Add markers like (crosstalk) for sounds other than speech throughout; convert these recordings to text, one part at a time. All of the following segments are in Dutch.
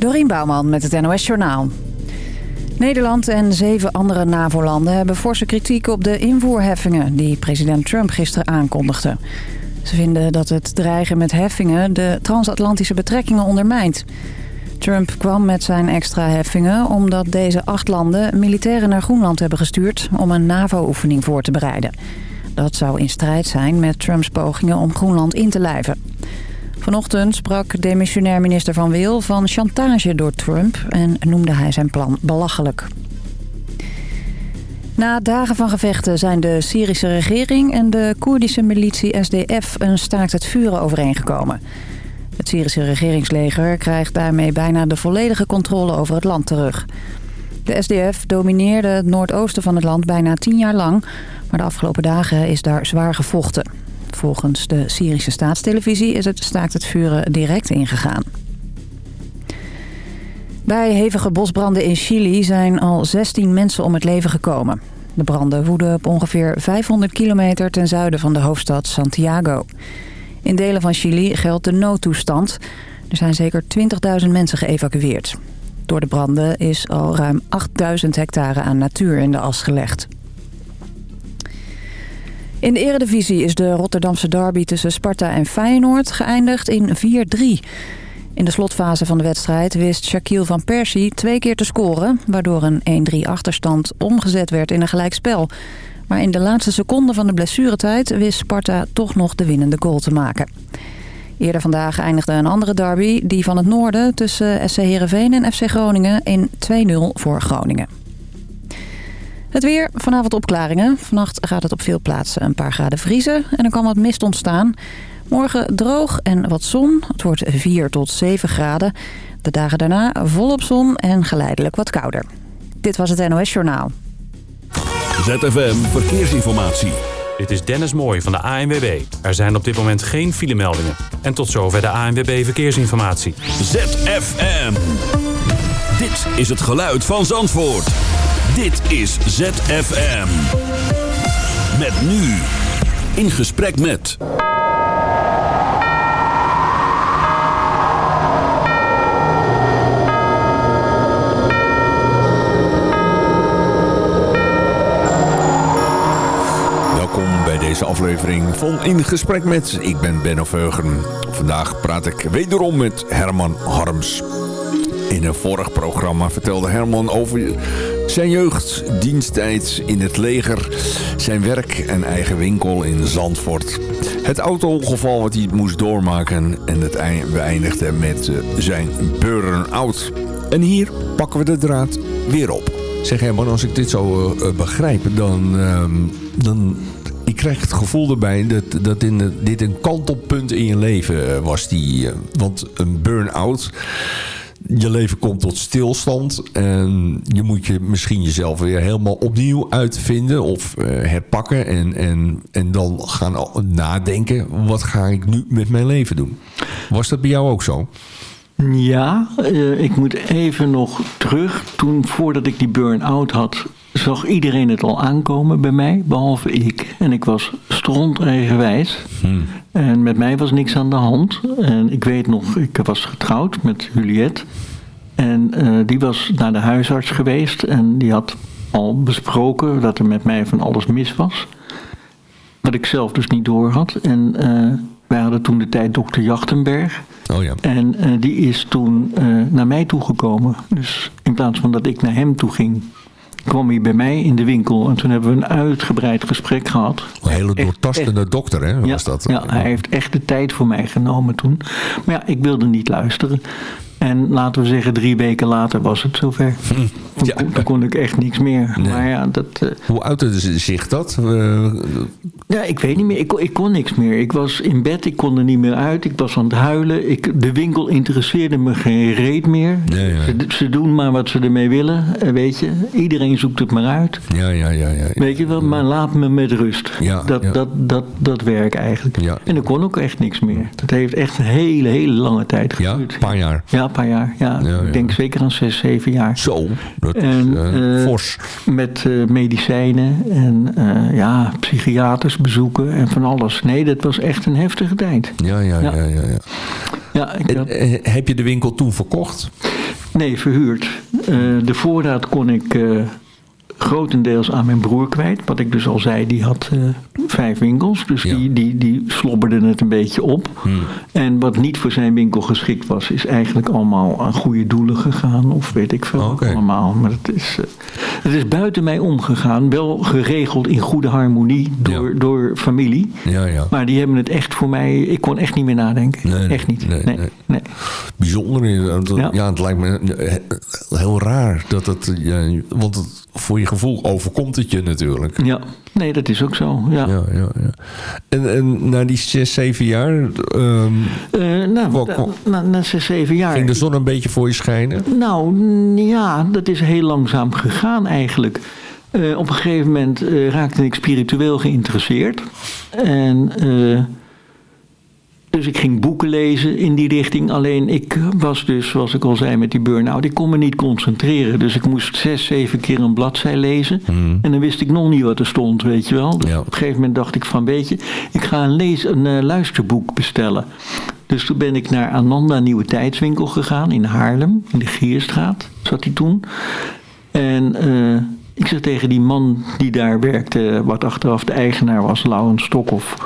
Dorien Bouwman met het NOS Journaal. Nederland en zeven andere NAVO-landen hebben forse kritiek op de invoerheffingen... die president Trump gisteren aankondigde. Ze vinden dat het dreigen met heffingen de transatlantische betrekkingen ondermijnt. Trump kwam met zijn extra heffingen omdat deze acht landen militairen naar Groenland hebben gestuurd... om een NAVO-oefening voor te bereiden. Dat zou in strijd zijn met Trumps pogingen om Groenland in te lijven. Vanochtend sprak demissionair minister Van Wil van chantage door Trump... en noemde hij zijn plan belachelijk. Na dagen van gevechten zijn de Syrische regering en de Koerdische militie SDF... een staakt het vuren overeengekomen. Het Syrische regeringsleger krijgt daarmee bijna de volledige controle over het land terug. De SDF domineerde het noordoosten van het land bijna tien jaar lang... maar de afgelopen dagen is daar zwaar gevochten. Volgens de Syrische staatstelevisie is het staakt het vuren direct ingegaan. Bij hevige bosbranden in Chili zijn al 16 mensen om het leven gekomen. De branden woeden op ongeveer 500 kilometer ten zuiden van de hoofdstad Santiago. In delen van Chili geldt de noodtoestand. Er zijn zeker 20.000 mensen geëvacueerd. Door de branden is al ruim 8.000 hectare aan natuur in de as gelegd. In de eredivisie is de Rotterdamse derby tussen Sparta en Feyenoord geëindigd in 4-3. In de slotfase van de wedstrijd wist Shaquille van Persie twee keer te scoren... waardoor een 1-3 achterstand omgezet werd in een gelijkspel. Maar in de laatste seconde van de blessuretijd wist Sparta toch nog de winnende goal te maken. Eerder vandaag eindigde een andere derby, die van het noorden... tussen SC Heerenveen en FC Groningen in 2-0 voor Groningen. Het weer, vanavond opklaringen. Vannacht gaat het op veel plaatsen een paar graden vriezen en er kan wat mist ontstaan. Morgen droog en wat zon. Het wordt 4 tot 7 graden. De dagen daarna volop zon en geleidelijk wat kouder. Dit was het NOS Journaal. ZFM Verkeersinformatie. Dit is Dennis Mooij van de ANWB. Er zijn op dit moment geen filemeldingen. En tot zover de ANWB Verkeersinformatie. ZFM. Dit is het geluid van Zandvoort. Dit is ZFM. Met nu. In gesprek met... Welkom bij deze aflevering van In Gesprek met. Ik ben Benno Veugen. Vandaag praat ik wederom met Herman Harms. In een vorig programma vertelde Herman over zijn jeugd, diensttijd in het leger, zijn werk en eigen winkel in Zandvoort. Het auto-ongeval wat hij moest doormaken en het beëindigde met eh, zijn burn-out. En hier pakken we de draad weer op. Zeg Herman, als ik dit zo uh, begrijp, dan... Uh, dan ik krijg het gevoel erbij dat, dat in dit een kantelpunt in je leven was. Die, want een burn-out je leven komt tot stilstand. En je moet je misschien jezelf weer helemaal opnieuw uitvinden of uh, herpakken. En, en, en dan gaan nadenken, wat ga ik nu met mijn leven doen? Was dat bij jou ook zo? Ja, uh, ik moet even nog terug. Toen, voordat ik die burn-out had, zag iedereen het al aankomen bij mij, behalve ik. En ik was stronderenwijs. Hmm. En met mij was niks aan de hand. En ik weet nog, ik was getrouwd met Juliette. En uh, die was naar de huisarts geweest. En die had al besproken dat er met mij van alles mis was. Wat ik zelf dus niet door had. En uh, wij hadden toen de tijd dokter Jachtenberg. Oh ja. En uh, die is toen naar mij toegekomen. Dus in plaats van dat ik naar hem toe ging, kwam hij bij mij in de winkel. En toen hebben we een uitgebreid gesprek gehad. Een hele doortastende echt, dokter, hè? Ja, was dat? ja, hij heeft echt de tijd voor mij genomen toen. Maar ja, ik wilde niet luisteren. En laten we zeggen, drie weken later was het zover. Toen, ja. kon, toen kon ik echt niks meer. Nee. Maar ja, dat, uh, Hoe uitte zich dat? Uh, ja, ik weet niet meer. Ik, ik, kon niks meer. Ik was in bed, ik kon er niet meer uit. Ik was aan het huilen. Ik, de winkel interesseerde me geen reet meer. Ja. Ze, ze, doen maar wat ze ermee willen, weet je. Iedereen zoekt het maar uit. Ja, ja, ja. ja, weet je wel, maar laat me met rust. Ja, dat, ja. Dat, dat, dat werk eigenlijk. Ja. En ik kon ook echt niks meer. Het heeft echt een hele, hele lange tijd geduurd. Ja, een paar jaar. Ja, een paar jaar. Ja, ja, ik denk zeker aan zes, zeven jaar. Zo, dat en, uh, fors. Met uh, medicijnen en uh, ja, psychiaters bezoeken en van alles. Nee, dat was echt een heftige tijd. Ja, ja, ja. ja, ja, ja ik had... en, heb je de winkel toen verkocht? Nee, verhuurd. De voorraad kon ik grotendeels aan mijn broer kwijt. Wat ik dus al zei, die had uh, vijf winkels. Dus ja. die, die, die slobberde het een beetje op. Hmm. En wat niet voor zijn winkel geschikt was, is eigenlijk allemaal aan goede doelen gegaan. Of weet ik veel okay. allemaal. Maar het is, uh, het is buiten mij omgegaan. Wel geregeld in goede harmonie door, ja. door familie. Ja, ja. Maar die hebben het echt voor mij... Ik kon echt niet meer nadenken. Nee, echt niet. Nee, nee, nee. Bijzonder. Ja. ja, het lijkt me heel raar dat het... Ja, want het, voor je gevoel overkomt het je natuurlijk. Ja, nee, dat is ook zo. Ja. Ja, ja, ja. En, en na die zes, zeven jaar... Um, uh, nou, wat, na, na zes, zeven jaar... Ging de zon een beetje voor je schijnen? Nou, ja, dat is heel langzaam gegaan eigenlijk. Uh, op een gegeven moment uh, raakte ik spiritueel geïnteresseerd. En... Dus ik ging boeken lezen in die richting. Alleen ik was dus, zoals ik al zei met die burn-out, ik kon me niet concentreren. Dus ik moest zes, zeven keer een bladzij lezen. Mm. En dan wist ik nog niet wat er stond, weet je wel. Dus ja. op een gegeven moment dacht ik van, weet je, ik ga een, lees, een uh, luisterboek bestellen. Dus toen ben ik naar Ananda Nieuwe Tijdswinkel gegaan in Haarlem, in de Gierstraat zat hij toen. En... Uh, ik zeg tegen die man die daar werkte, wat achteraf de eigenaar was, Laurens Stokhoff.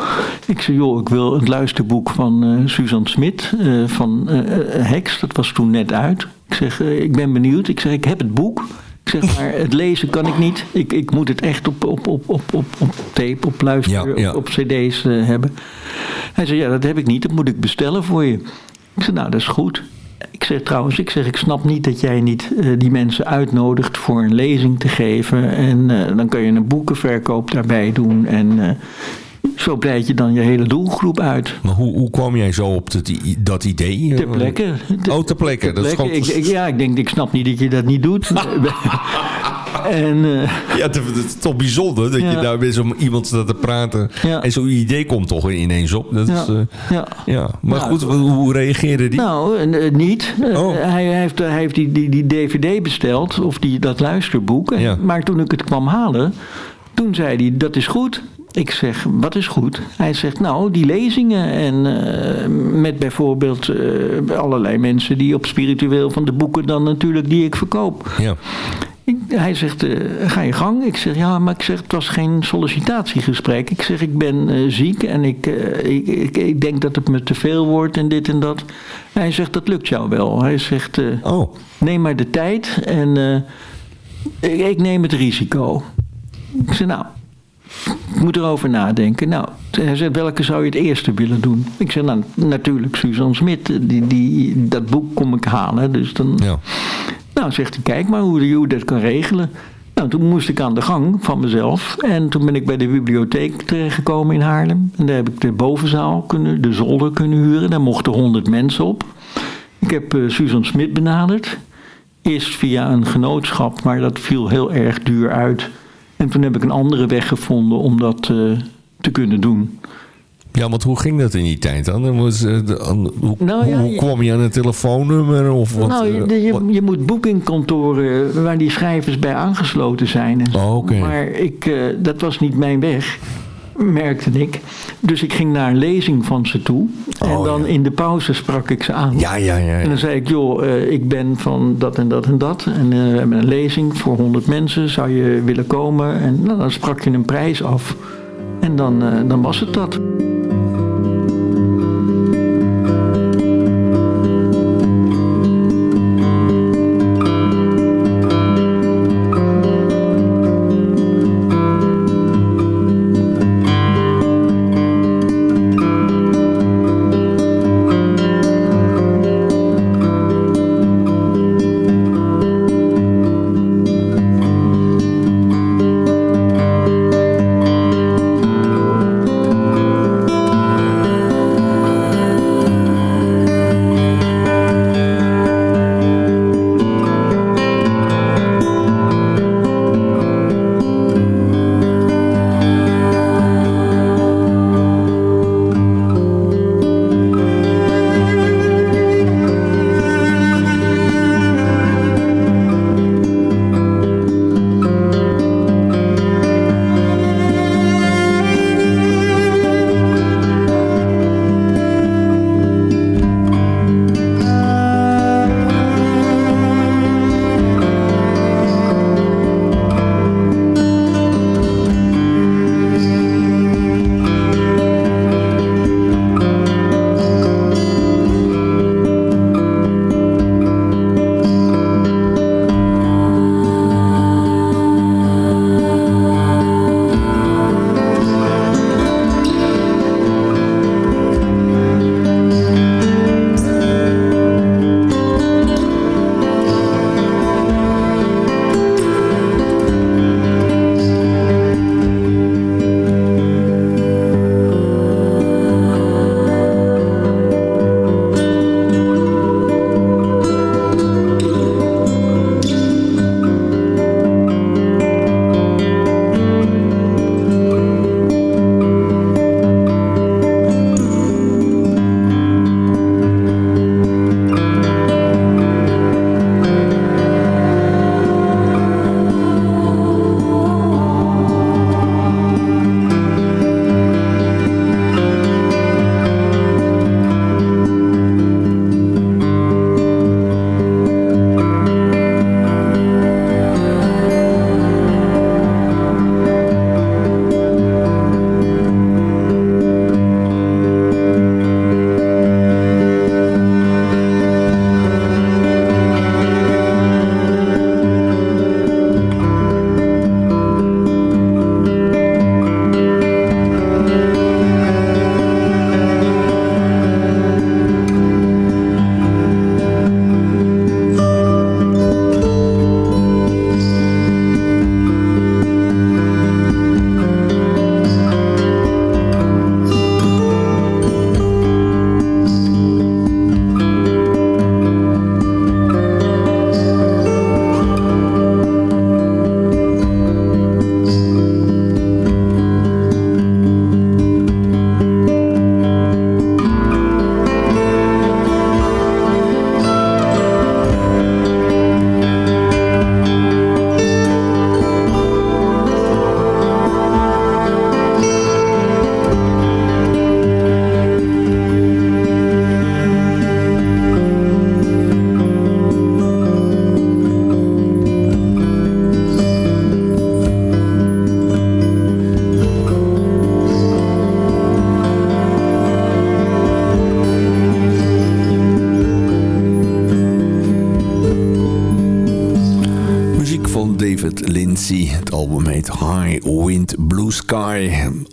Ik zei, joh, ik wil het luisterboek van uh, Suzanne Smit uh, van uh, Heks. Dat was toen net uit. Ik zeg, ik ben benieuwd. Ik zeg, ik heb het boek. Ik zeg, maar het lezen kan ik niet. Ik, ik moet het echt op, op, op, op, op, op tape, op luisteren, ja, ja. op, op cd's hebben. Hij zei, ja, dat heb ik niet. Dat moet ik bestellen voor je. Ik zei, nou, dat is goed. Ik zeg trouwens, ik zeg, ik snap niet dat jij niet uh, die mensen uitnodigt voor een lezing te geven. En uh, dan kan je een boekenverkoop daarbij doen. En uh, zo breid je dan je hele doelgroep uit. Maar hoe, hoe kwam jij zo op dat, dat idee? Ter plekke. Oh, ter plekke. Dat is gewoon... ik, ja, ik denk, ik snap niet dat je dat niet doet. (laughs) en, uh, ja, het is toch bijzonder dat Ja. je daar met zo iemand staat te praten. Ja. En zo'n idee komt toch ineens op. Dat Ja. is, eh, ja. ja. Maar Nou, goed, hoe, reageerde die? Nou, eh, niet. Eh, Oh. hij, hij heeft, hij heeft die, die, die DVD besteld, of die, dat luisterboek. Maar toen ik het kwam halen, toen zei hij, dat is goed. Ik zeg, wat is goed? Hij zegt, nou, die lezingen en eh, met bijvoorbeeld eh, allerlei mensen die op spiritueel van de boeken dan natuurlijk die ik verkoop. Ja. Ik- hij zegt, eh, ga je gang? Ik zeg, ja, maar ik zeg, het was geen sollicitatiegesprek. Ik zeg, ik ben ziek en ik, ik, ik, ik denk dat het me te veel wordt en dit en dat. Hij zegt, dat lukt jou wel. Hij zegt, Oh, neem maar de tijd en ik, ik neem het risico. Ik zeg, nou, moet erover nadenken. Nou, hij zegt, welke zou je het eerste willen doen? Ik zeg, nou, natuurlijk Suzanne Smit. Die, die, dat boek kom ik halen, dus dan... ja. Nou, zegt hij, kijk maar hoe je dat kan regelen. Nou, toen moest ik aan de gang van mezelf. En toen ben ik bij de bibliotheek terechtgekomen in Haarlem. En daar heb ik de bovenzaal kunnen, de zolder kunnen huren. Daar mochten honderd mensen op. Ik heb uh, Susan Smit benaderd. Eerst via een genootschap, maar dat viel heel erg duur uit. En toen heb ik een andere weg gevonden om dat uh, te kunnen doen. Ja, want hoe ging dat in die tijd dan? Dan was, eh, de- an- hoe, Nou ja, hoe je- kwam je aan een telefoonnummer? Of wat, nou, eh, je, je, wat- je moet boekingkantoren waar die schrijvers bij aangesloten zijn. En. Oh. Maar ik, eh, dat was niet mijn weg, merkte ik. Dus ik ging naar een lezing van ze toe. En Oh, dan ja. in de pauze sprak ik ze aan. Ja, ja, ja. En dan zei ik, joh, eh, ik ben van dat en dat en dat. En eh, we hebben een lezing voor 100 mensen. Zou je willen komen? En nou, dan sprak je een prijs af. En dan, eh, dan was het dat.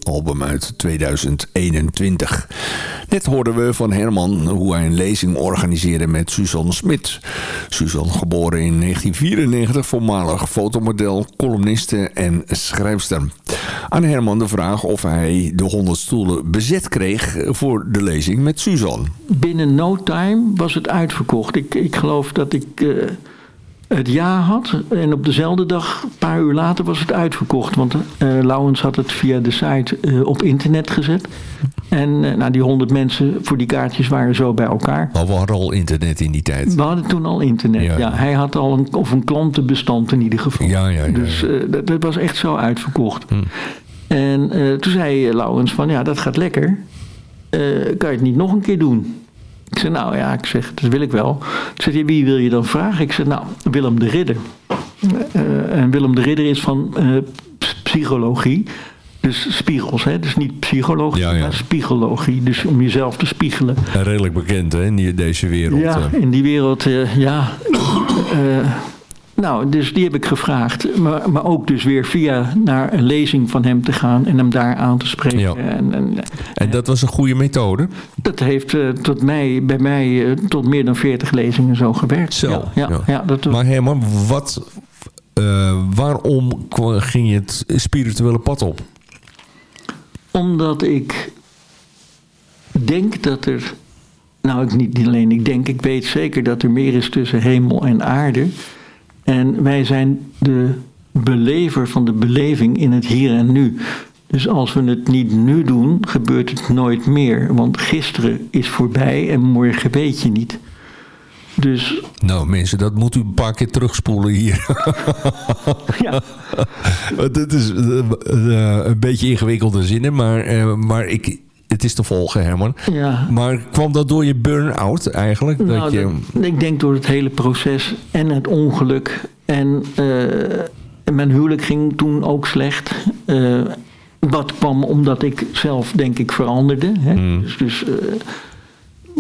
Album uit 2021. Net hoorden we van Herman hoe hij een lezing organiseerde met Suzanne Smit. Suzanne geboren in 1994, voormalig fotomodel, columniste en schrijfster. Aan Herman de vraag of hij de 100 stoelen bezet kreeg voor de lezing met Suzanne. Binnen no time was het uitverkocht. Ik, ik geloof dat ik... Uh het ja had. En op dezelfde dag, een paar uur later, was het uitverkocht. Want uh, Lauwens had het via de site uh, op internet gezet. En uh, nou, die honderd mensen voor die kaartjes waren zo bij elkaar. Maar we hadden al internet in die tijd. We hadden toen al internet, ja. ja. Hij had al een, of een klantenbestand in ieder geval. Ja, ja, ja. Dus dat, dat, was echt zo uitverkocht. Hm. En toen zei Lauwens van, ja, dat gaat lekker. kan je het niet nog een keer doen? Ik zei, nou ja, ik zeg, dat wil ik wel. Ik zei, wie wil je dan vragen? Ik zei, nou, Willem de Ridder. Uh, en Willem de Ridder is van uh, psychologie. Dus spiegels, hè? dus niet psychologie, ja, ja. maar spiegologie. Dus om jezelf te spiegelen. En redelijk bekend hè, in deze wereld. Ja, in die wereld, uh, ja. Nou, dus die heb ik gevraagd. Maar, maar ook dus weer via naar een lezing van hem te gaan en hem daar aan te spreken. Ja. En, en, en, dat was een goede methode? Dat heeft uh, tot mij, bij mij uh, tot meer dan 40 lezingen zo gewerkt. Zo, ja, ja, ja. ja dat maar Herman, wat, uh, waarom ging je het spirituele pad op? Omdat ik denk dat er... Nou, ik niet alleen ik denk, ik weet zeker dat er meer is tussen hemel en aarde... En wij zijn de belever van de beleving in het hier en nu. Dus als we het niet nu doen, gebeurt het nooit meer. Want gisteren is voorbij en morgen weet je niet. Dus... Nou mensen, dat moet u een paar keer terugspoelen hier. (laughs) ja. (laughs) Het is uh, een beetje ingewikkelde zinnen, maar, uh, maar ik, het is te volgen, Herman. Ja. Maar kwam dat door je burn-out eigenlijk? Nou, dat je... dat, ik denk door het hele proces en het ongeluk. En uh, mijn huwelijk ging toen ook slecht. Uh, wat kwam omdat ik zelf, denk ik, veranderde. Hè? Mm. Dus, dus uh,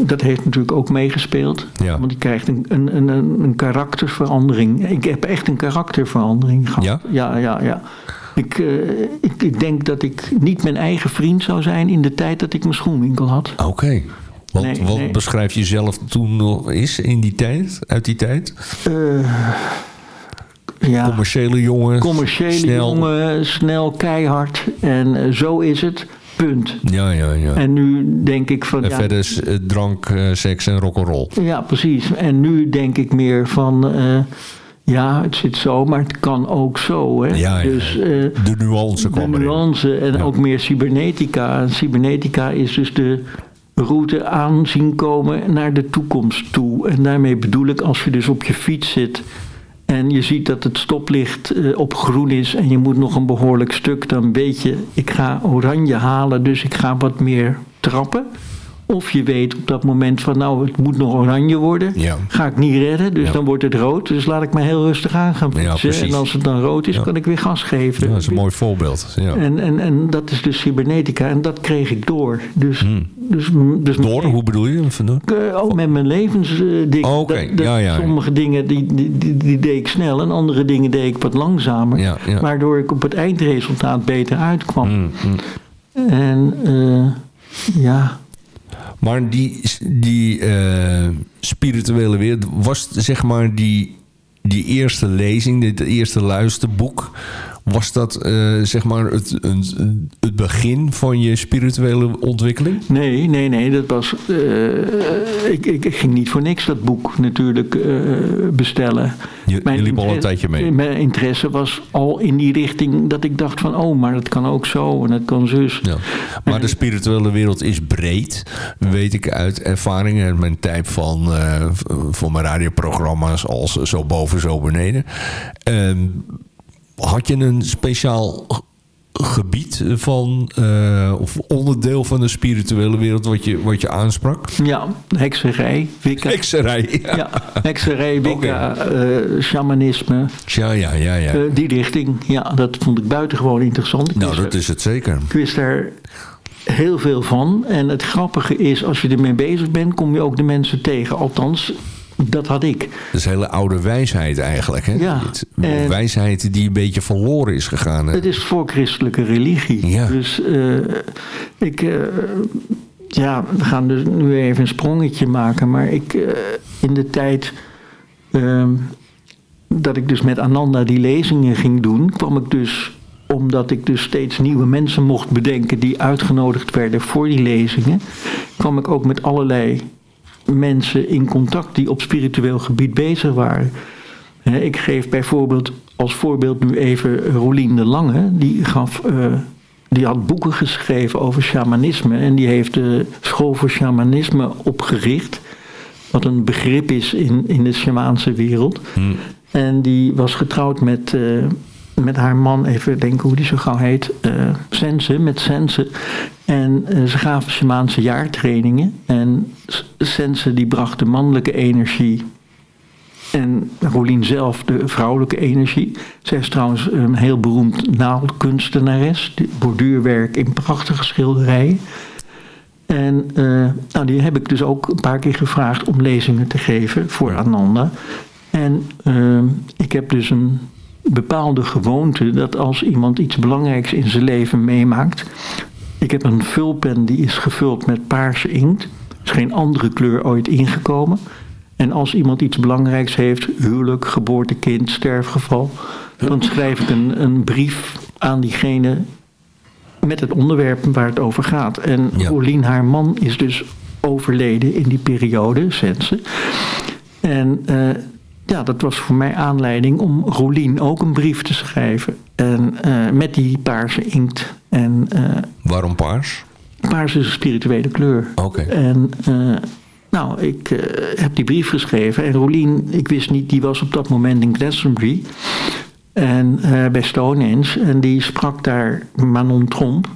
dat heeft natuurlijk ook meegespeeld. Ja. Want je krijgt een, een, een, een karakterverandering. Ik heb echt een karakterverandering gehad. Ja? Ja, ja, ja. Ik, uh, ik, ik, denk dat ik niet mijn eigen vriend zou zijn in de tijd dat ik mijn schoenwinkel had. Oké. Okay. Wat, Nee, wat nee. beschrijf je zelf toen nog is in die tijd, uit die tijd? Uh, ja, Commerciële jongen, commerciële snel. jongen, snel, keihard. En uh, zo is het. Punt. Ja, ja, ja. En nu denk ik van... En ja, verder is, uh, drank, uh, seks en rock'n'roll. Ja, precies. En nu denk ik meer van... Uh, ja, het zit zo, maar het kan ook zo. Hè? Ja, ja. Dus, uh, de nuance de kwam erin. nuance en Ja. ook meer cybernetica. En cybernetica is dus de route aan zien komen naar de toekomst toe. En daarmee bedoel ik als je dus op je fiets zit... en je ziet dat het stoplicht uh, op groen is... en je moet nog een behoorlijk stuk... dan weet je, ik ga oranje halen, dus ik ga wat meer trappen... Of je weet op dat moment van nou, het moet nog oranje worden. Ja. Ga ik niet redden, dus Ja. dan wordt het rood. Dus laat ik me heel rustig aan gaan Ja, precies. en als het dan rood is, kan ik weer gas geven. Ja, dat is een mooi voorbeeld. Ja. En, en, en dat is dus cybernetica. En dat kreeg ik door. Dus, Hmm. dus, dus Door, hoe bedoel je? Vandoor? Eh, ook met mijn levensdingen. Oh. Sommige dingen die, die, die, die deed ik snel en andere dingen deed ik wat langzamer. Waardoor ik op het eindresultaat beter uitkwam. Mm, mm. En eh, ja, Maar die, die eh, spirituele wereld, was zeg maar die, die eerste lezing, dit eerste luisterboek, was dat eh, zeg maar het, het, begin van je spirituele ontwikkeling? nee, nee, nee. Dat was. eh, ik, ik, ging niet voor niks dat boek natuurlijk eh, bestellen. Je, je liep al een tijdje mee. Mijn interesse was al in die richting dat ik dacht van, oh, maar dat kan ook zo en dat kan zus. Ja. Maar de spirituele wereld is breed, weet ik uit ervaring en mijn tijd van, van mijn radioprogramma's als Zo Boven, Zo Beneden. Ehm, had je een speciaal gebied van, eh, of onderdeel van de spirituele wereld wat je, wat je aansprak? Ja, hekserij, wicca. Hekserij. Ja. ja, hekserij, wicca, eh, shamanisme, Ja, ja, ja. ja. eh, die richting. Ja, dat vond ik buitengewoon interessant. Ik nou, wist dat er- is het zeker. Ik wist daar heel veel van. En het grappige is, als je ermee bezig bent, kom je ook de mensen tegen. Althans, dat had ik. Dat is hele oude wijsheid eigenlijk. Hè? Ja, Het- Wijsheid die een beetje verloren is gegaan. hè? Het is voor christelijke religie. Ja. Dus eh, ik... eh, ja, we gaan dus nu even een sprongetje maken. Maar ik, eh, in de tijd ehm, dat ik dus met Ananda die lezingen ging doen... kwam ik dus, omdat ik dus steeds nieuwe mensen mocht bedenken... die uitgenodigd werden voor die lezingen... kwam ik ook met allerlei mensen in contact die op spiritueel gebied bezig waren. Ik geef bijvoorbeeld als voorbeeld nu even Rolien de Lange. Die, gaf, eh, die had boeken geschreven over shamanisme. En die heeft de school voor shamanisme opgericht. Wat een begrip is in, in de shamaanse wereld. En die was getrouwd met, eh, met haar man, even denken hoe die zo gauw heet, eh Sense, met Sense. En eh, ze gaven shamaanse jaartrainingen. En Sense die bracht de mannelijke energie en Rolien zelf de vrouwelijke energie. Zij is trouwens een heel beroemd naaldkunstenares. Borduurwerk in prachtige schilderijen. En eh, nou, die heb ik dus ook een paar keer gevraagd om lezingen te geven voor Ananda. En ik heb dus een bepaalde gewoonte dat als iemand iets belangrijks in zijn leven meemaakt. Ik heb een vulpen die is gevuld met paarse inkt. Er is geen andere kleur ooit ingekomen. En als iemand iets belangrijks heeft, huwelijk, geboortekind, sterfgeval, dan schrijf ik een, een brief aan diegene met het onderwerp waar het over gaat. En Ja. Haar man, is dus overleden in die periode, Sense. En eh, ja, dat was voor mij aanleiding om Rolien ook een brief te schrijven. En eh, met die paarse inkt. En eh, Waarom paars? paars is een spirituele kleur. Oké. En eh, nou, ik heb die brief geschreven. En Rolien, ik wist niet, die was op dat moment in Glastonbury. En bij Stonehenge. En die sprak daar Manon Tromp.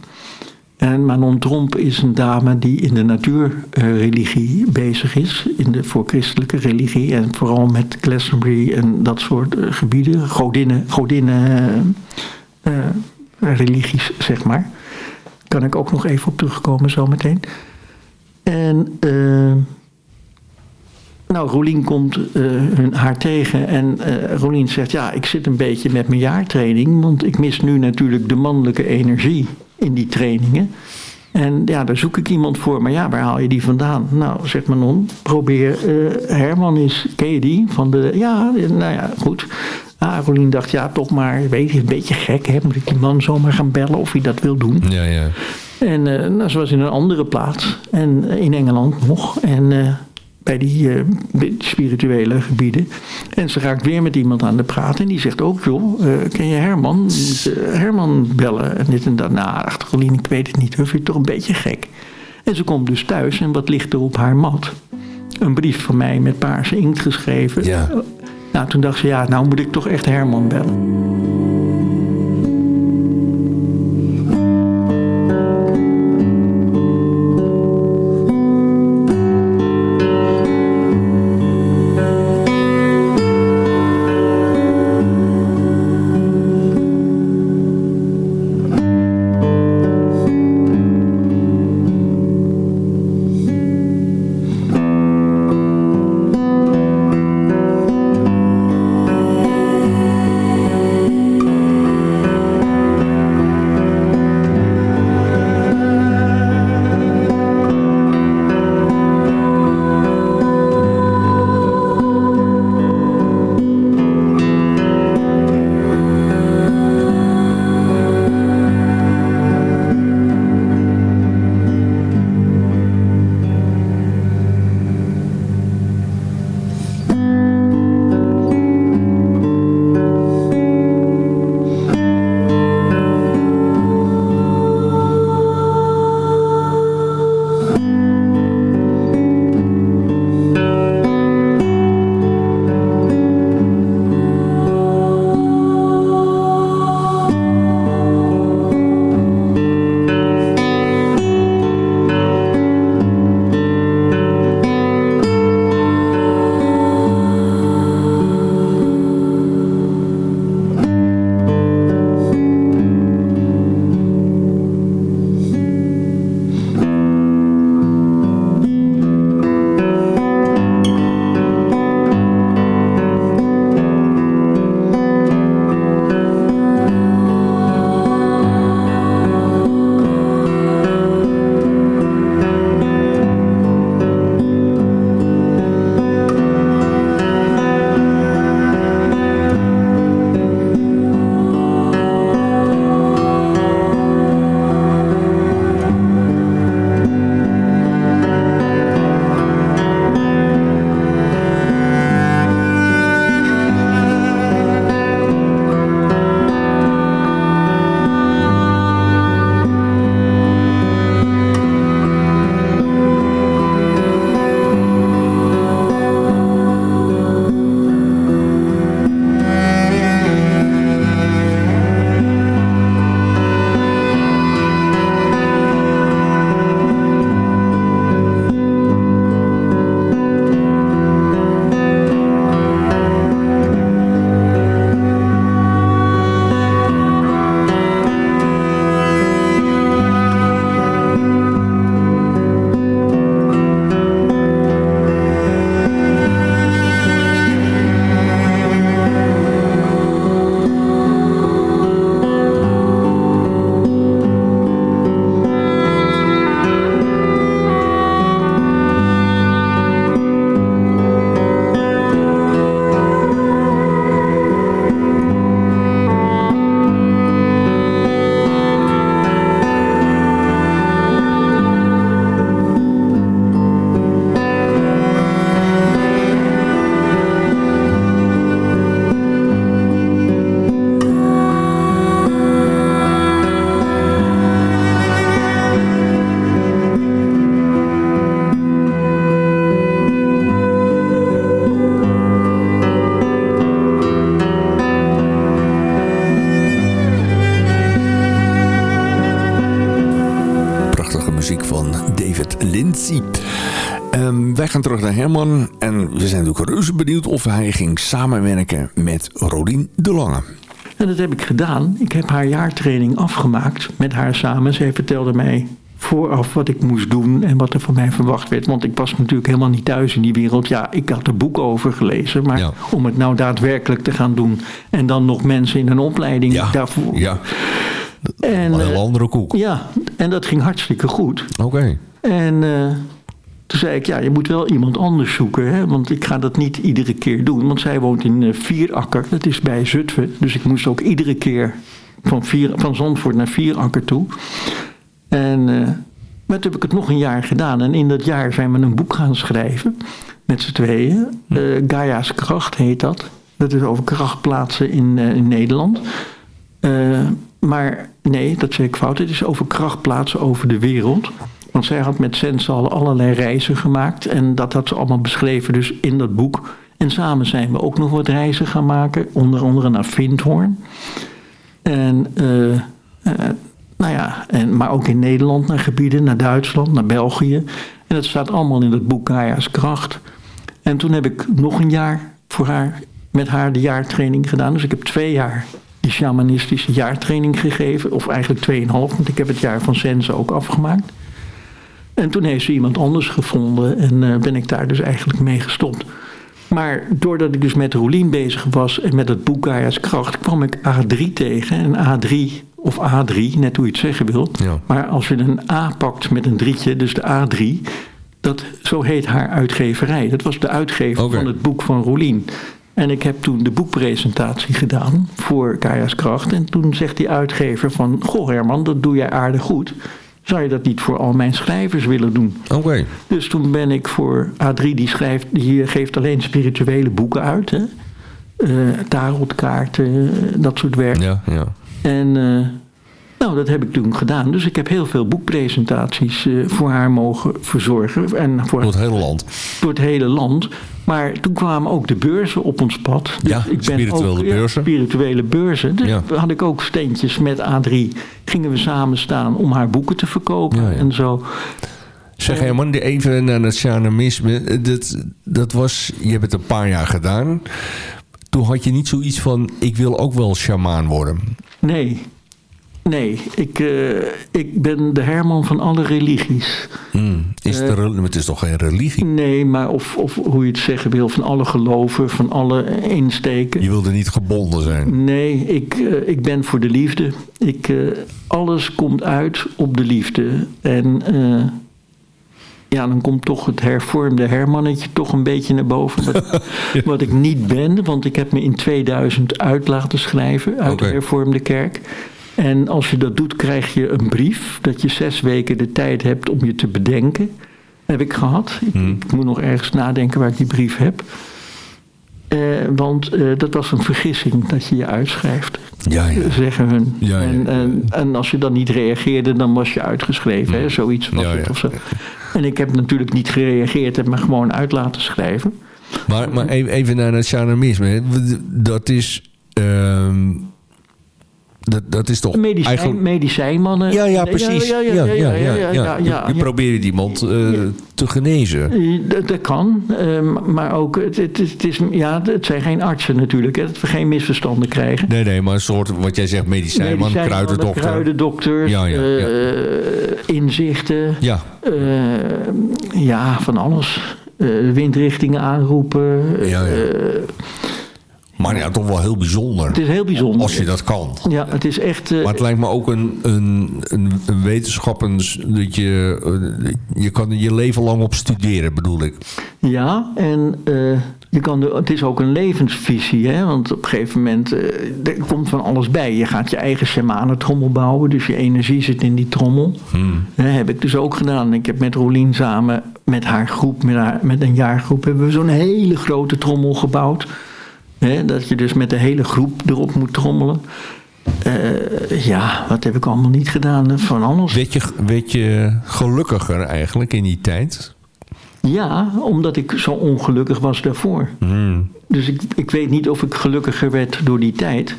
En Manon Tromp is een dame die in de natuurreligie bezig is. In de voor christelijke religie. En vooral met Glastonbury en dat soort eh, gebieden. Godinnen, godinnen eh, eh, religies, zeg maar. Kan ik ook nog even op terugkomen zometeen. En nou, Rolien komt hun, haar tegen en eh Rolien zegt... ja, ik zit een beetje met mijn jaartraining... want ik mis nu natuurlijk de mannelijke energie in die trainingen. En ja, daar zoek ik iemand voor. Maar ja, waar haal je die vandaan? Nou, zegt Manon, probeer eh, Herman is... ken je die? Van de, ja, nou ja, goed. Ah, Rolien dacht, ja, toch maar, weet je, een beetje gek. Hè? Moet ik die man zomaar gaan bellen of hij dat wil doen? Ja, ja. En eh, nou, ze was in een andere plaats. En eh, in Engeland nog. En eh, bij die eh, bij die spirituele gebieden. En ze raakt weer met iemand aan de praat. En die zegt ook, joh, eh, ken je Herman? Herman bellen. En dit en dat. Nou, dacht Rolien, ik weet het niet. Dat vind je toch een beetje gek. En ze komt dus thuis. En wat ligt er op haar mat? Een brief van mij met paarse inkt geschreven. Ja. Nou, toen dacht ze, ja, nou moet ik toch echt Herman bellen. Benieuwd of hij ging samenwerken met Rolien de Lange. En dat heb ik gedaan. Ik heb haar jaartraining afgemaakt met haar samen. Zij vertelde mij vooraf wat ik moest doen en wat er van mij verwacht werd. Want ik was natuurlijk helemaal niet thuis in die wereld. Ja, ik had er boek over gelezen. Maar om het nou daadwerkelijk te gaan doen en dan nog mensen in een opleiding ja, daarvoor. Ja. En, een hele andere koek. Ja, en dat ging hartstikke goed. Oké. En uh, toen zei ik, ja, je moet wel iemand anders zoeken. Hè? Want ik ga dat niet iedere keer doen. Want zij woont in uh, Vierakker, dat is bij Zutphen. Dus ik moest ook iedere keer van, vier, van Zandvoort naar Vierakker toe. En uh, maar toen heb ik het nog een jaar gedaan. En in dat jaar zijn we een boek gaan schrijven. Met z'n tweeën. Uh, Gaia's Kracht heet dat. Dat is over krachtplaatsen in, uh, in Nederland. Maar nee, dat zeg ik fout. Het is over krachtplaatsen over de wereld. Want zij had met Sens al allerlei reizen gemaakt. En dat had ze allemaal beschreven dus in dat boek. En samen zijn we ook nog wat reizen gaan maken. Onder andere naar Vindhoorn. En nou ja, en, maar ook in Nederland naar gebieden, naar Duitsland, naar België. En dat staat allemaal in het boek Gaia's Kracht. En toen heb ik nog een jaar voor haar, met haar de jaartraining gedaan. Dus ik heb twee jaar die shamanistische jaartraining gegeven. Of eigenlijk tweeënhalf, want ik heb het jaar van Sense ook afgemaakt. En toen heeft ze iemand anders gevonden en uh, ben ik daar dus eigenlijk mee gestopt. Maar doordat ik dus met Rolien bezig was en met het boek Gaia's Kracht, kwam ik A3 tegen. En A3 of A3, net hoe je het zeggen wil. Ja. Maar als je een A pakt met een drietje, dus de A3, dat, zo heet haar uitgeverij. Dat was de uitgever van het boek van Rolien. En ik heb toen de boekpresentatie gedaan voor Kaja's Kracht. En toen zegt die uitgever van... Goh Herman, dat doe jij aardig goed. Zou je dat niet voor al mijn schrijvers willen doen? Oké. Dus toen ben ik voor A3, die, schrijft, die geeft alleen spirituele boeken uit. Hè? Uh, tarotkaarten, dat soort werk. Ja, ja. En uh, nou, dat heb ik toen gedaan. Dus ik heb heel veel boekpresentaties uh, voor haar mogen verzorgen. En voor Door het hele land. Door het hele land. Maar toen kwamen ook de beurzen op ons pad. Dus ja, ik ben spirituele ook, beurzen. Ja, spirituele beurzen. Dus Ja. had ik ook steentjes met A3. Gingen we samen staan om haar boeken te verkopen Ja, en zo. Zeg Herman, even naar het shamanisme. Dat, dat was, je hebt het een paar jaar gedaan. Toen had je niet zoiets van, ik wil ook wel shamaan worden. Nee, nee. Ik, uh, ik ben de Herman van alle religies. Hmm. Is Eh, het, is toch geen religie? Nee, maar of, of hoe je het zeggen wil, van alle geloven, van alle insteken. Je wilde niet gebonden zijn. Nee, ik, uh, ik ben voor de liefde. Ik, uh, alles komt uit op de liefde. En uh, ja, dan komt toch het hervormde Hermannetje toch een beetje naar boven. Wat, (laughs) (laughs) wat ik niet ben, want ik heb me in 2000 uit laten schrijven uit de hervormde kerk. En als je dat doet, krijg je een brief dat je zes weken de tijd hebt om je te bedenken. Heb ik gehad. Ik, Hmm. ik moet nog ergens nadenken waar ik die brief heb. Eh, want eh, dat was een vergissing dat je je uitschrijft, Ja, ja. zeggen hun. Ja, ja. En, en, en als je dan niet reageerde, dan was je uitgeschreven. Hè? Zoiets was Hmm. Het of zo. En ik heb natuurlijk niet gereageerd, heb me gewoon uit laten schrijven. Maar, maar even even naar het shamanisme. hè. Dat is... ehm, dat, dat is toch Medicijn, eigenlijk... medicijnmannen. Ja, ja, precies. Ja, ja, ja. Je- probeert iemand eh, te genezen. Eh, Dat, dat kan, eh, maar ook, het, het, het is, ja, het zijn geen artsen natuurlijk, hè, dat we geen misverstanden krijgen. Nee, nee, maar een soort, wat jij zegt, medicijnman, kruidendokter. Kruidendokters, Ja, ja, ja. eh, inzichten, Ja, ja, van alles. Eh, windrichtingen aanroepen. Ja, ja. Maar ja, toch wel heel bijzonder. het is heel bijzonder. Als je dat kan. Ja, het is echt... eh, Maar het lijkt me ook een, een, een, een wetenschap een s- dat je, eh, je kan er je leven lang op studeren, bedoel ik. Ja, en eh, je kan de, het is ook een levensvisie, hè? want op een gegeven moment er komt van alles bij. Je gaat je eigen shamanentrommel bouwen, dus je energie zit in die trommel. Dat heb ik dus ook gedaan. Ik heb met Rolien samen, met haar groep, met, haar, met een jaargroep, hebben we zo'n hele grote trommel gebouwd. Dat je dus met de hele groep erop moet trommelen. Eh, ja, wat heb ik allemaal niet gedaan? Van alles. Werd je, werd je gelukkiger eigenlijk in die tijd? Ja, omdat ik zo ongelukkig was daarvoor. Hmm. Dus ik, ik weet niet of ik gelukkiger werd door die tijd.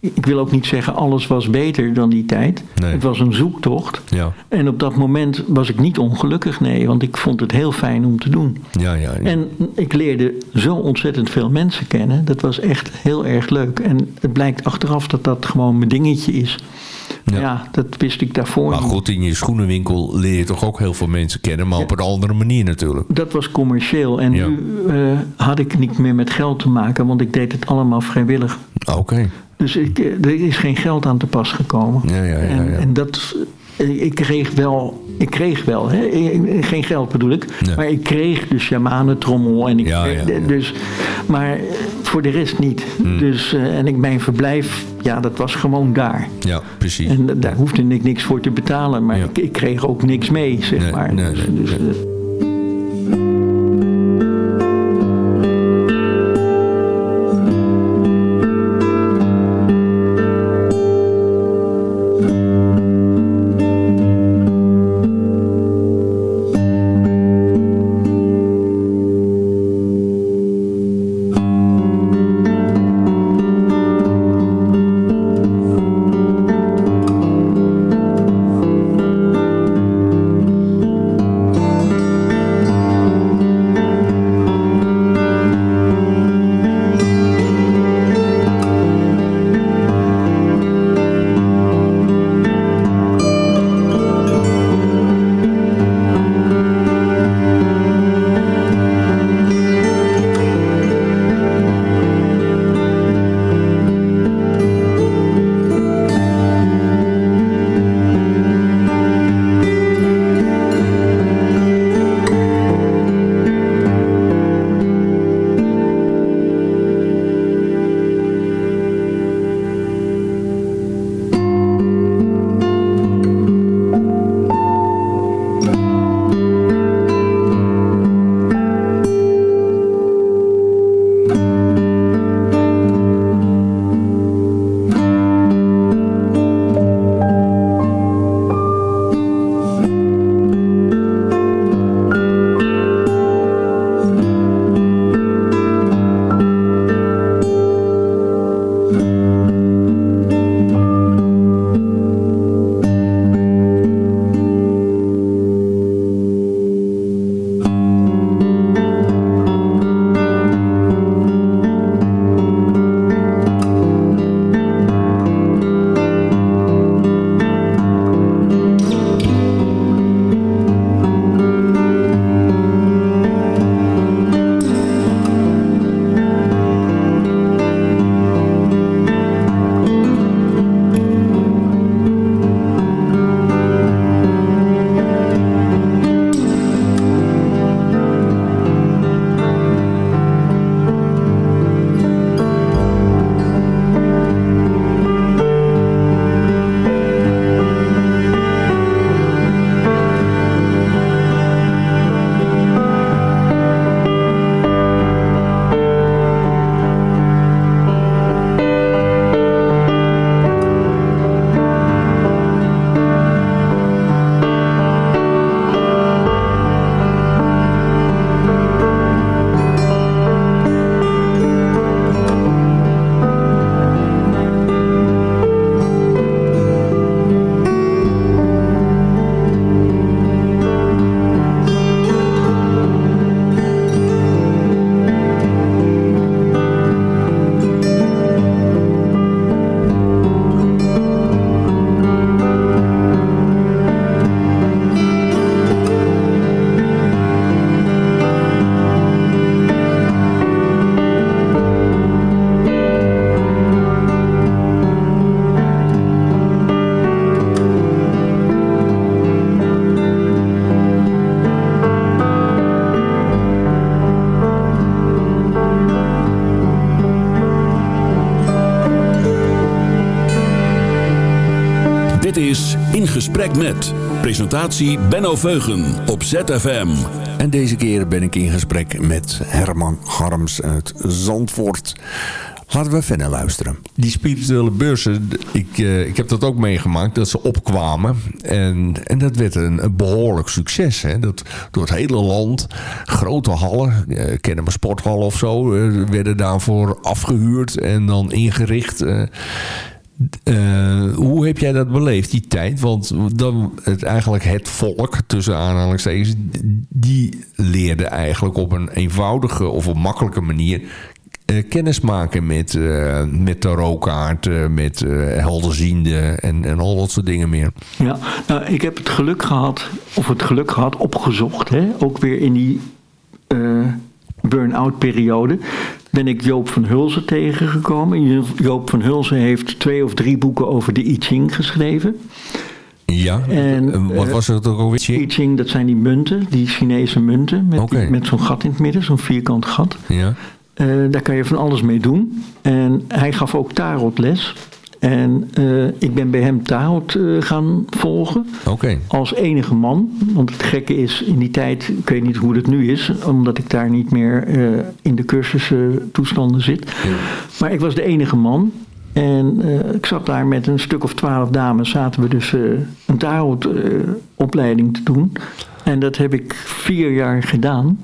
Ik wil ook niet zeggen alles was beter dan die tijd. Nee. Het was een zoektocht. Ja, En op dat moment was ik niet ongelukkig, nee. Want ik vond het heel fijn om te doen. ja, ja. ja. En ik leerde zo ontzettend veel mensen kennen. Dat was echt heel erg leuk. En het blijkt achteraf dat dat gewoon mijn dingetje is. Ja. Ja, dat wist ik daarvoor maar goed, in je schoenenwinkel leer je toch ook heel veel mensen kennen, maar op een andere manier natuurlijk. Dat was commercieel. En Ja. nu eh, had ik niet meer met geld te maken, want ik deed het allemaal vrijwillig. Oké. Dus ik, eh, er is geen geld aan te pas gekomen. Ja, ja, ja, En, ja. en dat, eh, ik kreeg wel, ik kreeg wel, hè? Geen geld bedoel ik, Nee. maar ik kreeg de shamanentrommel. En ik, Ja, kreeg-. Dus, maar voor de rest niet. Hmm. Dus, eh, en ik, mijn verblijf, ja, dat was gewoon daar. Ja, precies. En daar hoefde ik niks voor te betalen, maar ik, ik kreeg ook niks mee, zeg Nee, maar. nee, dus, nee, dus, Gesprek Met. Presentatie Benno Veugen op ZFM. En deze keer ben ik in gesprek met Herman Harms uit Zandvoort. Laten we verder luisteren. Die spirituele beurzen, ik, eh, ik heb dat ook meegemaakt, dat ze opkwamen. En, en dat werd een, een behoorlijk succes. Hè? Dat, door het hele land, grote hallen, eh, kennen we sporthallen of zo, eh, werden daarvoor afgehuurd en dan ingericht. Eh. Hoe heb jij dat beleefd, die tijd? Want dan het, eigenlijk het volk, tussen aanhalingstekens... die leerde eigenlijk op een eenvoudige of een makkelijke manier... Uh, kennis maken met, uh, met tarotkaarten, met helderziende en, en al dat soort dingen meer. Ja, nou, ik heb het geluk gehad, of het geluk gehad, opgezocht. Hè? Ook weer in die burn-out periode ben ik Joop van Hulzen tegengekomen. Joop van Hulzen heeft twee of drie boeken over de I Ching geschreven. Ja, en, wat was het ook alweer? I Ching, dat zijn die munten, die Chinese munten met, okay. met zo'n gat in het midden, zo'n vierkant gat. Ja. Uh, daar kan je van alles mee doen. En hij gaf ook tarotles. En uh, ik ben bij hem tarot uh, gaan volgen. Okay. Als enige man. Want het gekke is, in die tijd, ik weet niet hoe het nu is, omdat ik daar niet meer uh, in de cursussen toestanden zit. Ja. Maar ik was de enige man. En ik zat daar met een stuk of twaalf dames, zaten we dus een tarotopleiding te doen. En dat heb ik vier jaar gedaan.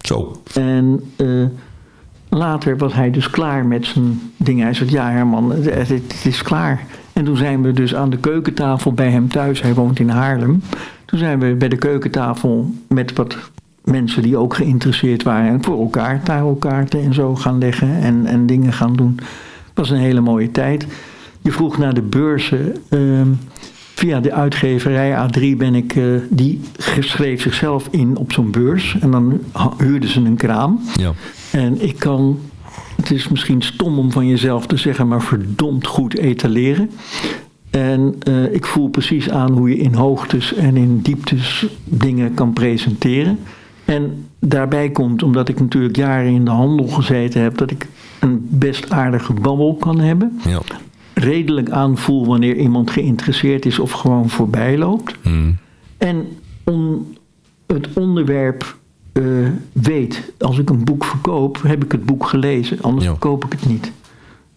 Zo. En later was hij dus klaar met zijn dingen. Hij zei, ja Herman, het, is klaar. En toen zijn we dus aan de keukentafel bij hem thuis. Hij woont in Haarlem. Toen zijn we bij de keukentafel met wat mensen die ook geïnteresseerd waren... voor elkaar tarotkaarten en zo gaan leggen en, en dingen gaan doen. Het was een hele mooie tijd. Je vroeg naar de beurzen... Uh, Via de uitgeverij A3 ben ik, uh, die schreef zichzelf in op zo'n beurs. En dan huurden ze een kraam. Ja. En ik kan, het is misschien stom om van jezelf te zeggen, maar verdomd goed etaleren. En uh, ik voel precies aan hoe je in hoogtes en in dieptes dingen kan presenteren. En daarbij komt, omdat ik natuurlijk jaren in de handel gezeten heb, dat ik een best aardige babbel kan hebben. Ja redelijk aanvoel wanneer iemand geïnteresseerd is of gewoon voorbij loopt. Mm. En on, het onderwerp uh, weet, als ik een boek verkoop, heb ik het boek gelezen, anders verkoop ik het niet.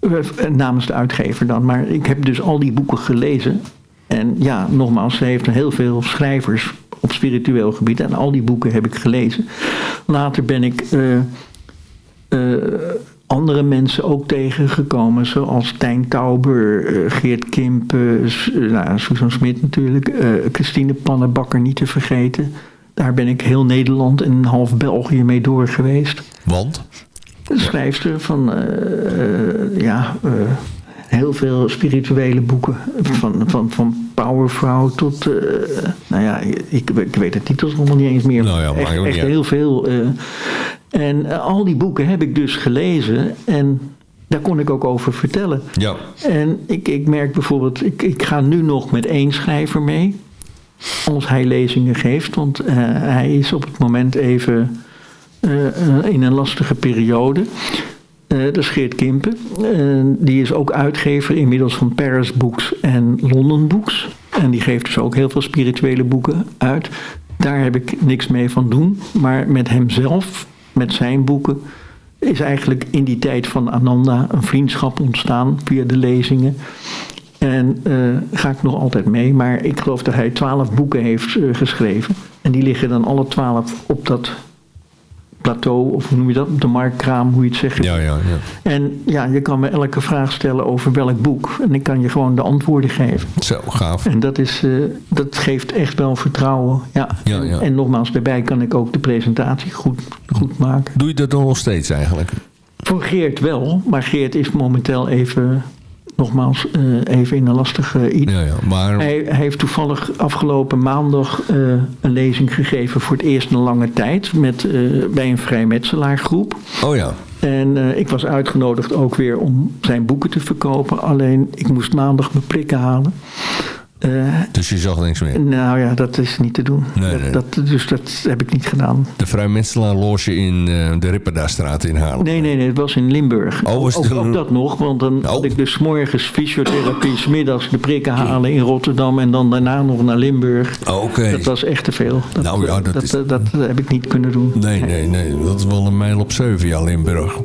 Uh, namens de uitgever dan. Maar ik heb dus al die boeken gelezen. En ja, nogmaals, ze heeft heel veel schrijvers op spiritueel gebied. En al die boeken heb ik gelezen. Later ben ik uh, andere mensen ook tegengekomen, zoals Tijn Tauber, uh, Geert Kimp, nou, Susan Smit natuurlijk, Christine Pannenbakker niet te vergeten. Daar ben ik heel Nederland en half België mee door geweest. Want? De schrijfster van, ja, heel veel spirituele boeken. Van, van, van Powervrouw tot, nou ja, ik, ik weet de titels allemaal niet eens meer. Nou ja, echt, maar echt heel veel. En al die boeken heb ik dus gelezen en daar kon ik ook over vertellen. Ja. En ik, ik merk bijvoorbeeld, ik, ik ga nu nog met één schrijver mee. Als hij lezingen geeft, want uh, hij is op het moment even uh, in een lastige periode. dat is Geert Kimpen. die is ook uitgever inmiddels van Paris Books en London Books. En die geeft dus ook heel veel spirituele boeken uit. Daar heb ik niks mee van doen. Maar met hemzelf met zijn boeken is eigenlijk in die tijd van Ananda een vriendschap ontstaan via de lezingen. En uh, ga ik nog altijd mee, maar ik geloof dat hij twaalf boeken heeft uh, geschreven. En die liggen dan alle twaalf op dat plateau, of hoe noem je dat, op de marktkraam, hoe je het zegt. Ja, ja, ja. En ja, je kan me elke vraag stellen over welk boek. En ik kan je gewoon de antwoorden geven. Zo, gaaf. En dat, is, uh, dat geeft echt wel vertrouwen. Ja. Ja, ja. En nogmaals, daarbij kan ik ook de presentatie goed, goed maken. Doe je dat dan nog steeds eigenlijk? Voor Geert wel, maar Geert is momenteel even nogmaals uh, even in een lastige iets. Ja, ja, maar... hij, hij, heeft toevallig afgelopen maandag uh, een lezing gegeven voor het eerst in een lange tijd met, uh, bij een vrijmetselaargroep. Oh ja. En ik was uitgenodigd ook weer om zijn boeken te verkopen. Alleen ik moest maandag mijn prikken halen. Uh, dus je zag niks meer? Nou ja, dat is niet te doen. Nee, dat, nee. Dat, dus dat heb ik niet gedaan. De Vrijmetselaar loge in uh, de Ripperdastraat in Haarlem? Nee, nee, nee, het was in Limburg. Oh, was ook, ook dat nog, want dan oh. had ik dus morgens fysiotherapie, smiddags de prikken halen in Rotterdam en dan daarna nog naar Limburg. Oké. Okay. Dat was echt te veel. Dat, nou ja, dat, dat, is... dat, dat heb ik niet kunnen doen. Nee, nee, nee. Dat is wel een mijl op zeven, ja, Limburg.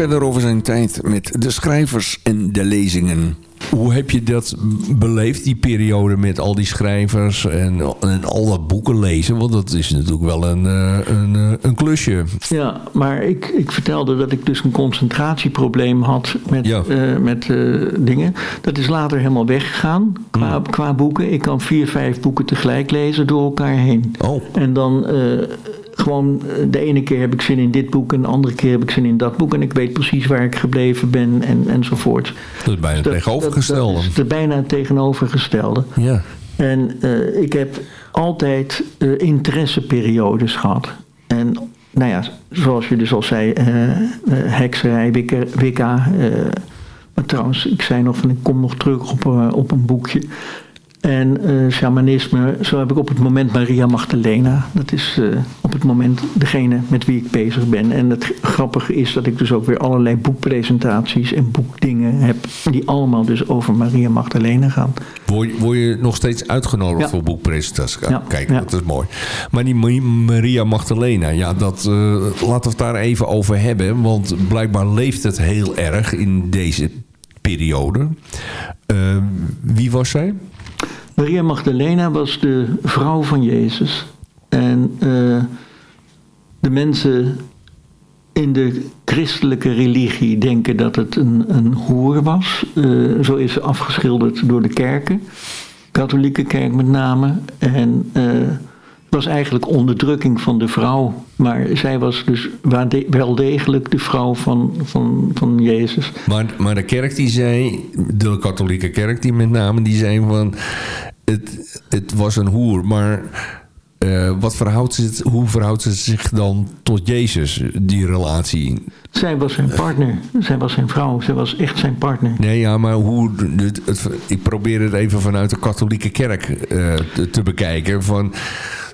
Verder over zijn tijd met de schrijvers en de lezingen. Hoe heb je dat beleefd, die periode met al die schrijvers en, en al dat boeken lezen? Want dat is natuurlijk wel een, eh, een, eh, een klusje. Ja, maar ik, ik vertelde dat ik dus een concentratieprobleem had met, Ja. eh, met eh, dingen. Dat is later helemaal weggegaan qua, qua boeken. Ik kan vier, vijf boeken tegelijk lezen door elkaar heen. Oh, En dan eh, gewoon eh, de ene keer heb ik zin in dit boek en de andere keer heb ik zin in dat boek. En ik weet precies waar ik gebleven ben en, enzovoort. dat is bijna het Dat- tegenovergestelde. Dat, dat is de bijna het tegenovergestelde. ja. En eh, ik heb altijd eh, interesseperiodes gehad. En nou ja, zoals je dus al zei, eh, hekserij, Wicca. Maar trouwens, ik zei nog van ik kom nog terug op, op een boekje. En eh, shamanisme, zo heb ik op het moment Maria Magdalena. Dat is eh, op het moment degene met wie ik bezig ben. En het grappige is dat ik dus ook weer allerlei boekpresentaties en boekdingen heb. Die allemaal dus over Maria Magdalena gaan. Word, je- word je nog steeds uitgenodigd Ja. voor boekpresentaties? Ja, Kijk, ja. dat is mooi. Maar die Ma- Maria Magdalena, ja, dat, eh, laten we het daar even over hebben. Want blijkbaar leeft het heel erg in deze periode. Wie was zij? Maria Magdalena was de vrouw van Jezus. En eh, de mensen in de christelijke religie denken dat het een, een hoer was. Eh, zo is ze afgeschilderd door de kerken. Katholieke kerk met name. En eh, het was eigenlijk onderdrukking van de vrouw. Maar zij was dus wel degelijk de vrouw van, van, van Jezus. Maar, maar de kerk die zei, de katholieke kerk die met name, die zei van... Het, het was een hoer, maar... eh, wat verhoudt het, hoe verhoudt het zich dan tot Jezus, die relatie? Zij was zijn partner. Zij was zijn vrouw. Zij was echt zijn partner. Nee, ja, maar hoe. Het, het- ik probeer het even vanuit de katholieke kerk eh, te, te bekijken. Van,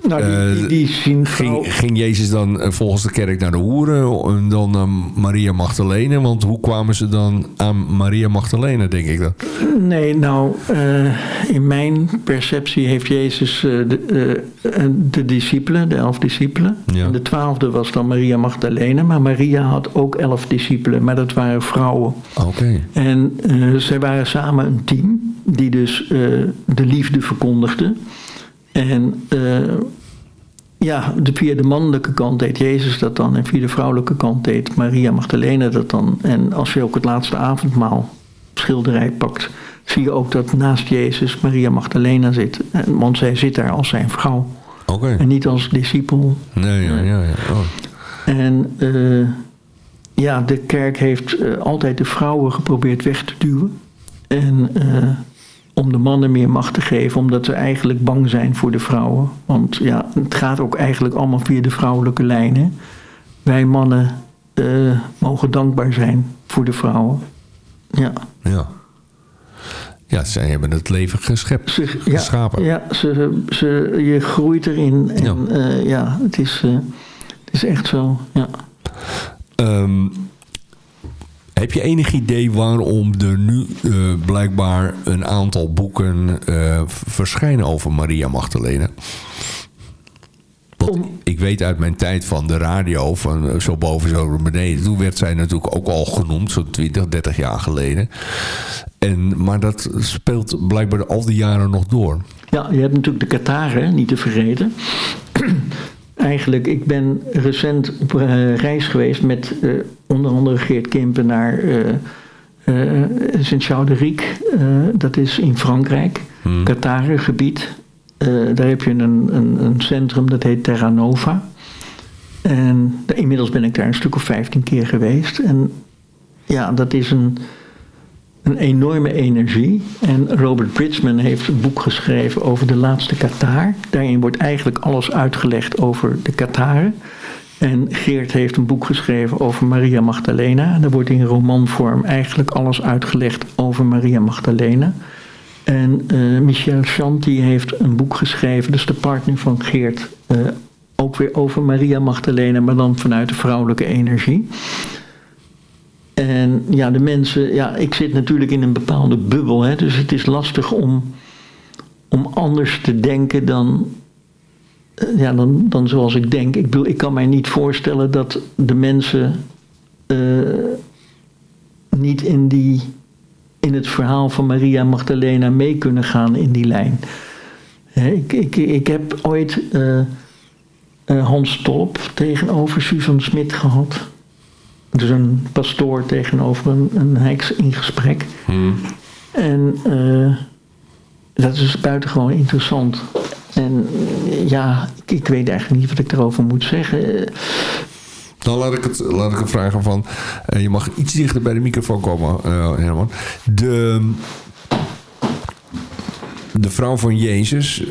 Nou, die, die, die zien ging, ging Jezus dan eh, volgens de kerk naar de hoeren en dan naar Maria Magdalene? Want hoe kwamen ze dan aan Maria Magdalene, denk ik dan? Nee, nou, eh, in mijn perceptie heeft Jezus eh, de, eh, de discipelen, de elf discipelen. Ja. De twaalfde was dan Maria Magdalena. Maar Maria had ook elf discipelen, maar dat waren vrouwen. Oké. En eh, zij waren samen een team die dus eh, de liefde verkondigde. En eh, ja, de, via de mannelijke kant deed Jezus dat dan. En via de vrouwelijke kant deed Maria Magdalena dat dan. En als je ook het laatste avondmaal schilderij pakt, zie je ook dat naast Jezus Maria Magdalena zit. En, want zij zit daar als zijn vrouw. En niet als discipel. Nee, ja, ja, ja. Oh. En eh, ja, de kerk heeft eh, altijd de vrouwen geprobeerd weg te duwen. En om de mannen meer macht te geven, omdat ze eigenlijk bang zijn voor de vrouwen. Want ja, het gaat ook eigenlijk allemaal via de vrouwelijke lijnen. Wij mannen eh, mogen dankbaar zijn voor de vrouwen. Ja, Ja. Ja, zij hebben het leven geschept, ze, ja, geschapen. ja ze, ze, je groeit erin. En Ja. ja, ja het, is, eh, het is echt zo. Ja. Ehm, heb je enig idee waarom er nu eh, blijkbaar een aantal boeken eh, verschijnen over Maria Magdalena? Want ik weet uit mijn tijd van de radio, van eh, zo boven, zo beneden. Toen werd zij natuurlijk ook al genoemd, zo'n 20, 30 jaar geleden. En, maar dat speelt blijkbaar al die jaren nog door. Ja, je hebt natuurlijk de Qataren, niet te vergeten. Eigenlijk, ik ben recent op eh, reis geweest met eh, onder andere Geert Kimpen naar eh eh Sint-Jean-de-Riek. Eh, dat is in Frankrijk, Hmm. Qatarengebied. Eh, daar heb je een, een, een centrum dat heet Terra Nova. En de- inmiddels ben ik daar een stuk of 15 keer geweest. En ja, dat is een, een enorme energie. En Robert Bridgman heeft een boek geschreven over de laatste Qatar. Daarin wordt eigenlijk alles uitgelegd over de Qataren. En Geert heeft een boek geschreven over Maria Magdalena. En daar wordt in romanvorm eigenlijk alles uitgelegd over Maria Magdalena. En eh, Michel Chanty heeft een boek geschreven, dus de partner van Geert, eh, ook weer over Maria Magdalena, maar dan vanuit de vrouwelijke energie. En ja, de mensen, ja, ik zit natuurlijk in een bepaalde bubbel, hè, dus het is lastig om, om anders te denken dan, eh, ja, dan, dan zoals ik denk. Ik bedoel, ik kan mij niet voorstellen dat de mensen niet in, die, in het verhaal van Maria Magdalena mee kunnen gaan in die lijn. ik, ik, ik heb ooit Hans Tolp tegenover Susan Smit gehad. Dus een pastoor tegenover een, een heks in gesprek. Hmm. En dat is buitengewoon interessant. En ja, ik, ik, weet eigenlijk niet wat ik erover moet zeggen. Dan laat ik het, laat ik het vragen van... Uh, je mag iets dichter bij de microfoon komen, uh, Herman. De, de vrouw van Jezus...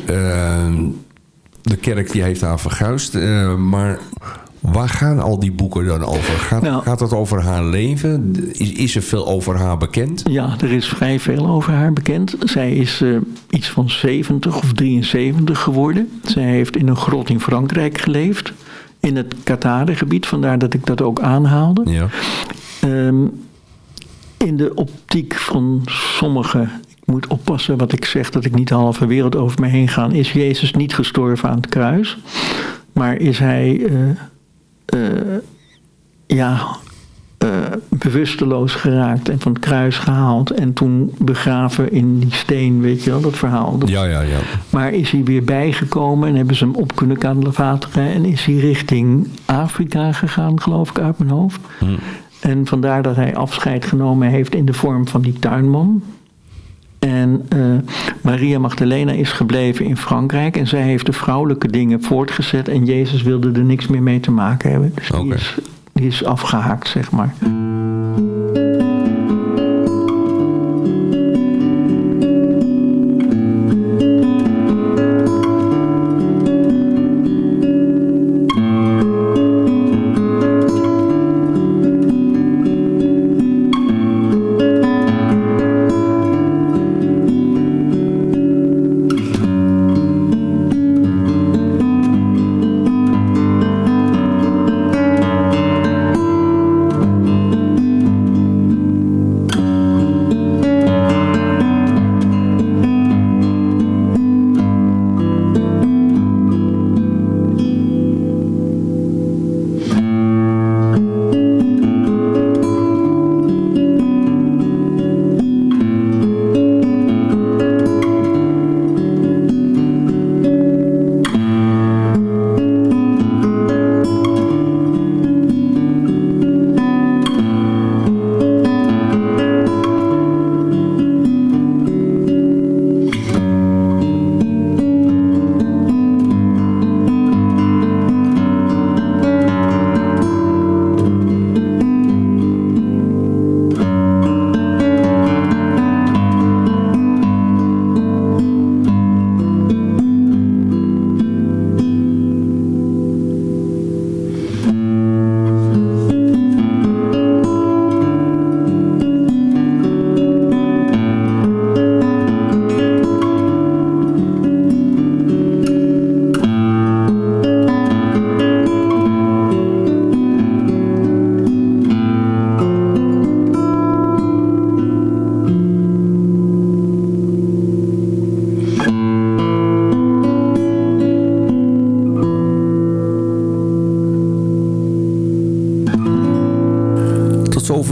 De kerk die heeft haar verguisd. maar Waar gaan al die boeken dan over? Gaat, nou, gaat het over haar leven? Is, is er veel over haar bekend? Ja, er is vrij veel over haar bekend. Zij is uh, iets van 70 of 73 geworden. Zij heeft in een grot in Frankrijk geleefd. In het Katade-gebied, vandaar dat ik dat ook aanhaalde. Ja. Um, in de optiek van sommigen ik moet oppassen wat ik zeg, dat ik niet de halve wereld over me heen ga. Is Jezus niet gestorven aan het kruis? Maar is hij uh, uh, ja, uh, bewusteloos geraakt en van het kruis gehaald. En toen begraven in die steen, weet je wel, dat verhaal. ja, ja, ja. Maar is hij weer bijgekomen en hebben ze hem op kunnen kalevateren. En is hij richting Afrika gegaan, geloof ik, uit mijn hoofd. Hm. En vandaar dat hij afscheid genomen heeft in de vorm van die tuinman. En uh, Maria Magdalena is gebleven in Frankrijk. En zij heeft de vrouwelijke dingen voortgezet. En Jezus wilde er niks meer mee te maken hebben. Dus die, is, die is afgehaakt, zeg maar.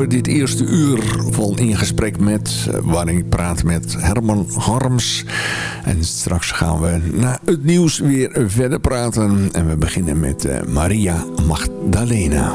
Dit eerste uur van In Gesprek Met... Eh, waarin ik praat met Herman Harms. En straks gaan we na het nieuws weer verder praten. En we beginnen met eh, Maria Magdalena.